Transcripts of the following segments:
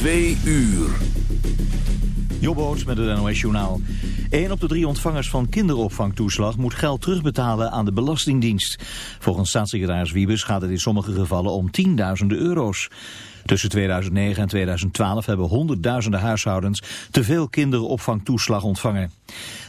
Twee uur. Jobboots met het NOS Journaal. 1 op de drie ontvangers van kinderopvangtoeslag moet geld terugbetalen aan de Belastingdienst. Volgens staatssecretaris Wiebes gaat het in sommige gevallen om tienduizenden euro's. Tussen 2009 en 2012 hebben honderdduizenden huishoudens te veel kinderopvangtoeslag ontvangen.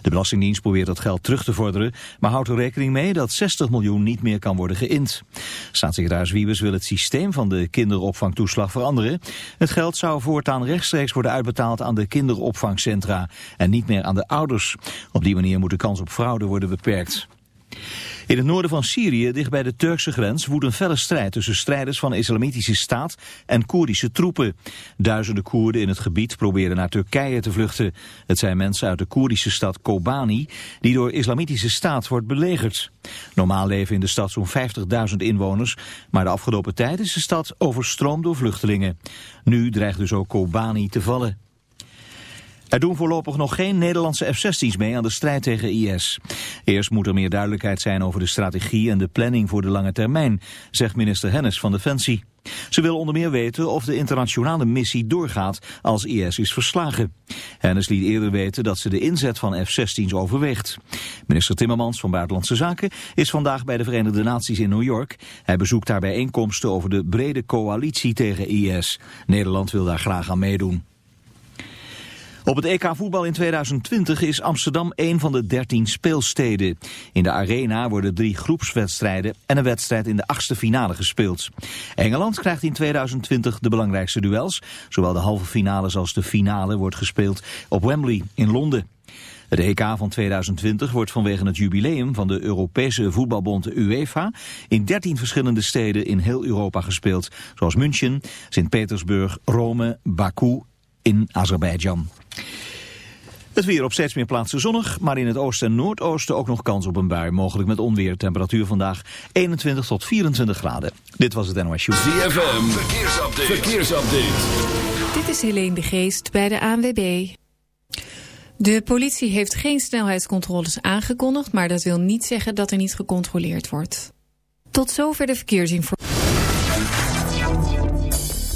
De Belastingdienst probeert dat geld terug te vorderen, maar houdt er rekening mee dat 60 miljoen niet meer kan worden geïnd. Staatssecretaris Wiebes wil het systeem van de kinderopvangtoeslag veranderen. Het geld zou voortaan rechtstreeks worden uitbetaald aan de kinderopvangcentra en niet meer aan de ouders. Op die manier moet de kans op fraude worden beperkt. In het noorden van Syrië, dicht bij de Turkse grens, woedt een felle strijd tussen strijders van de Islamitische Staat en Koerdische troepen. Duizenden Koerden in het gebied proberen naar Turkije te vluchten. Het zijn mensen uit de Koerdische stad Kobani, die door Islamitische Staat wordt belegerd. Normaal leven in de stad zo'n 50.000 inwoners, maar de afgelopen tijd is de stad overstroomd door vluchtelingen. Nu dreigt dus ook Kobani te vallen. Er doen voorlopig nog geen Nederlandse F-16's mee aan de strijd tegen IS. Eerst moet er meer duidelijkheid zijn over de strategie en de planning voor de lange termijn, zegt minister Hennis van Defensie. Ze wil onder meer weten of de internationale missie doorgaat als IS is verslagen. Hennis liet eerder weten dat ze de inzet van F-16's overweegt. Minister Timmermans van Buitenlandse Zaken is vandaag bij de Verenigde Naties in New York. Hij bezoekt daar bijeenkomsten over de brede coalitie tegen IS. Nederland wil daar graag aan meedoen. Op het EK voetbal in 2020 is Amsterdam een van de 13 speelsteden. In de arena worden drie groepswedstrijden en een wedstrijd in de achtste finale gespeeld. Engeland krijgt in 2020 de belangrijkste duels. Zowel de halve finales als de finale wordt gespeeld op Wembley in Londen. Het EK van 2020 wordt vanwege het jubileum van de Europese voetbalbond UEFA in 13 verschillende steden in heel Europa gespeeld. Zoals München, Sint-Petersburg, Rome, Baku in Azerbeidzjan. Het weer op steeds meer plaatsen zonnig, maar in het oosten en noordoosten ook nog kans op een bui. Mogelijk met onweer. Temperatuur vandaag 21 tot 24 graden. Dit was het NOS Show. ZFM, verkeersupdate. verkeersupdate. Dit is Helene de Geest bij de ANWB. De politie heeft geen snelheidscontroles aangekondigd, maar dat wil niet zeggen dat er niet gecontroleerd wordt. Tot zover de verkeersinformatie.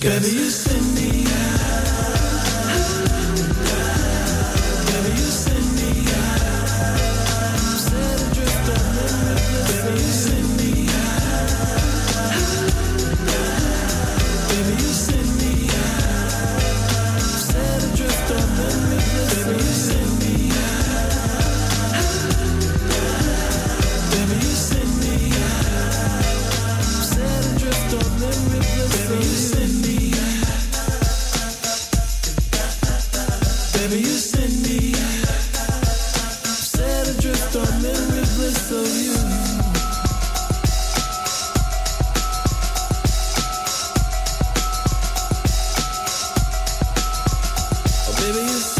seconds. Baby, baby,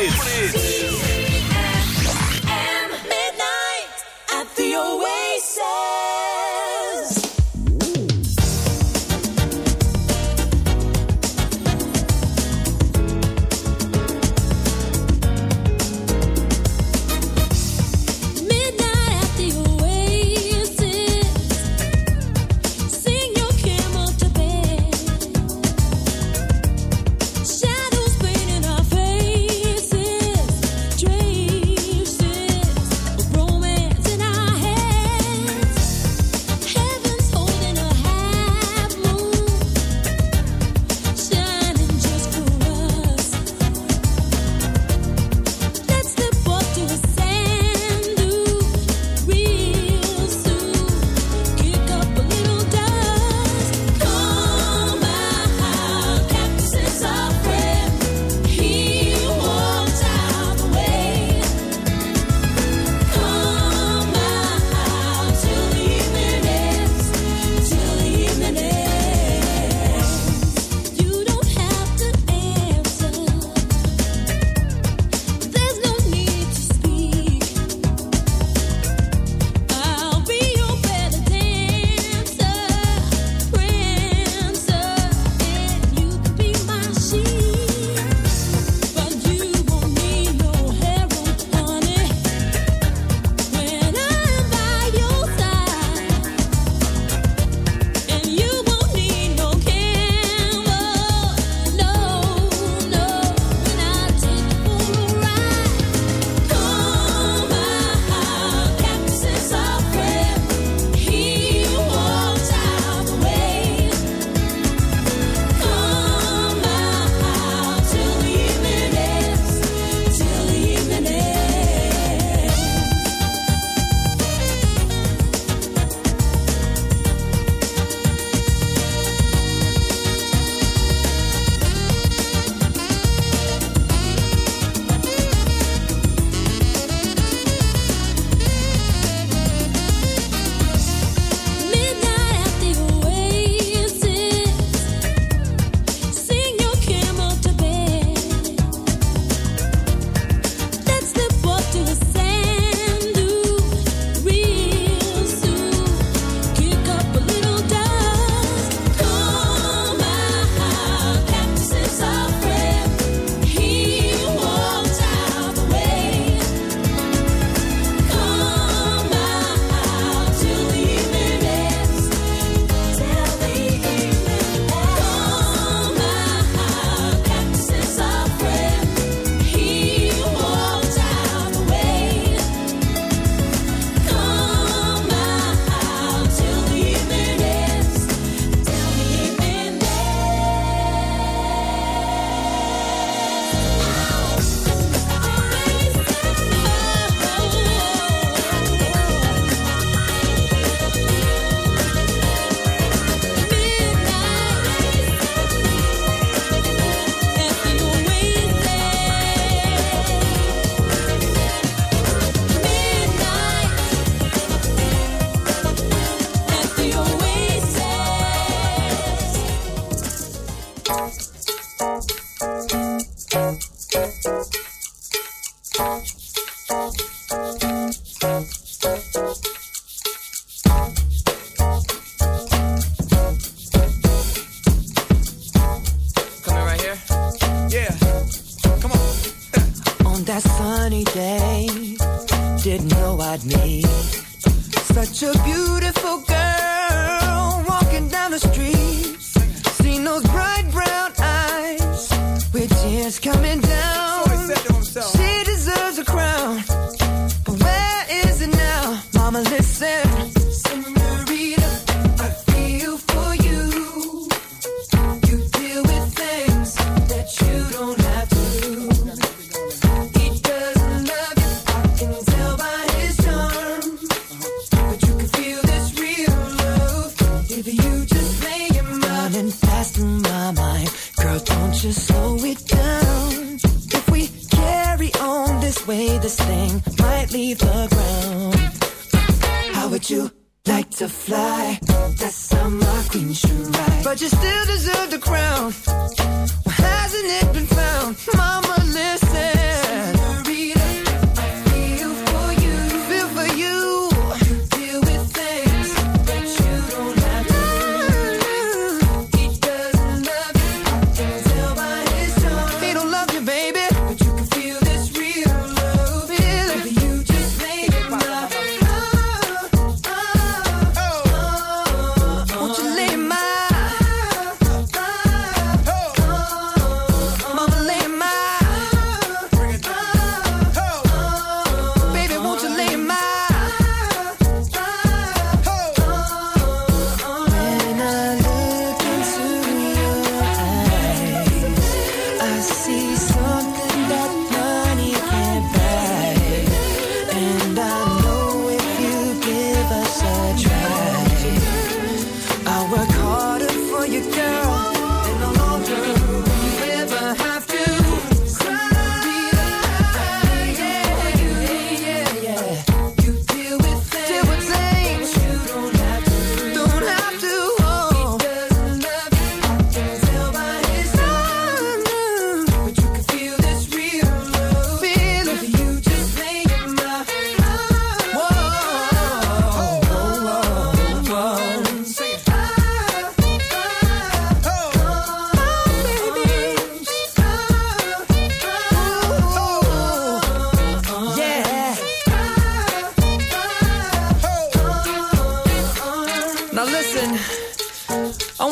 love